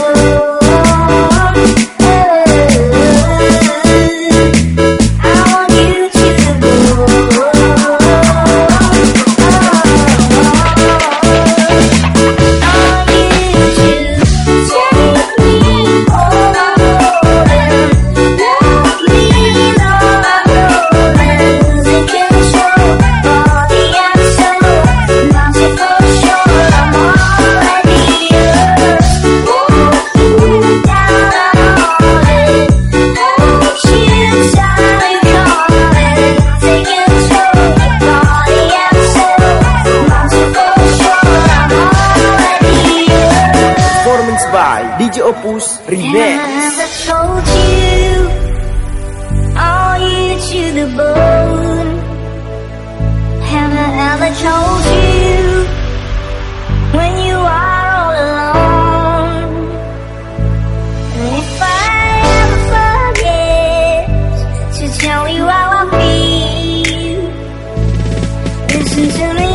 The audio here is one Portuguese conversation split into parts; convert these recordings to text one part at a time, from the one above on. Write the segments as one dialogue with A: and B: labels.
A: Thank you.
B: mixed by DJ Opus Remix.
A: And I told you, all you to the bone. Have I ever told you, when you are all alone? And if I ever forget to tell you how I feel, listen to me.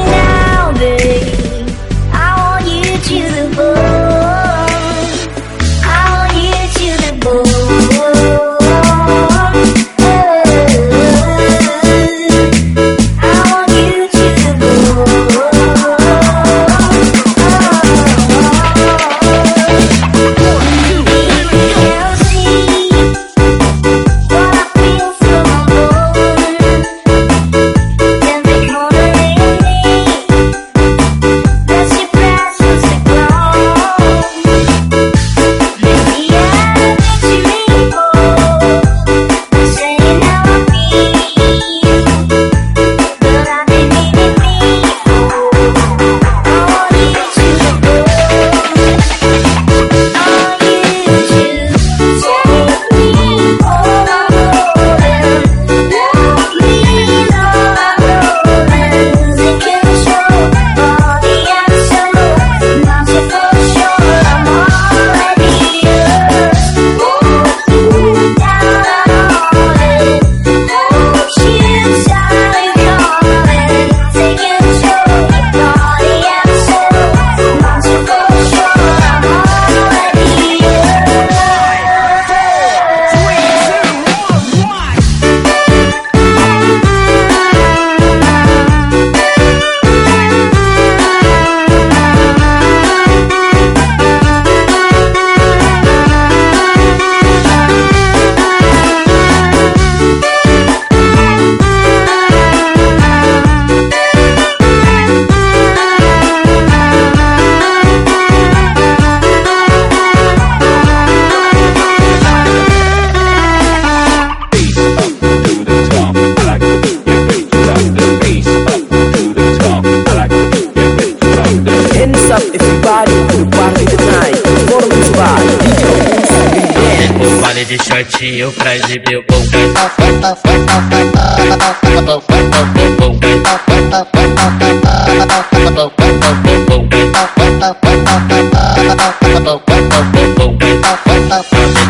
C: Vale de shortinho pra exibir o bumbum.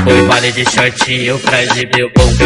C: O vale de shortinho pra exibir o bumbum.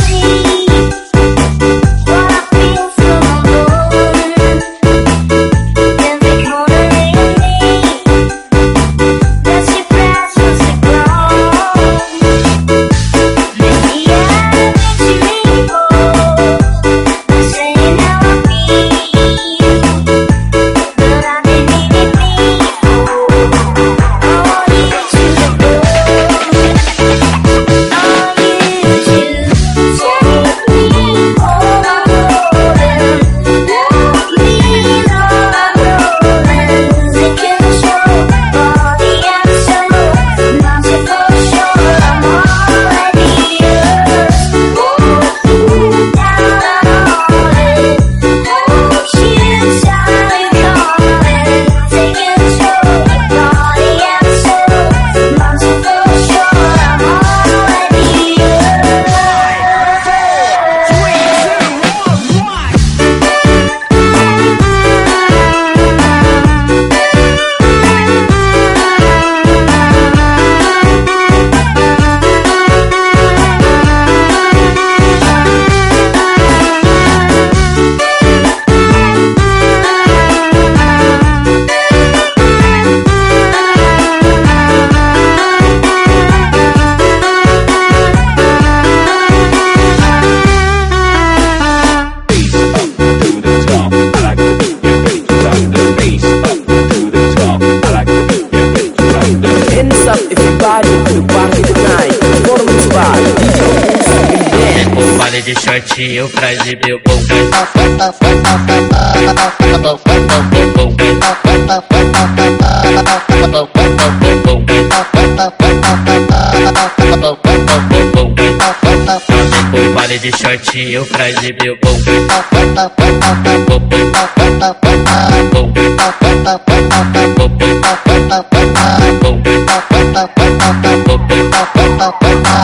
C: De pra exibir o bumbum. O baile de pra exibir o bumbum. Bum,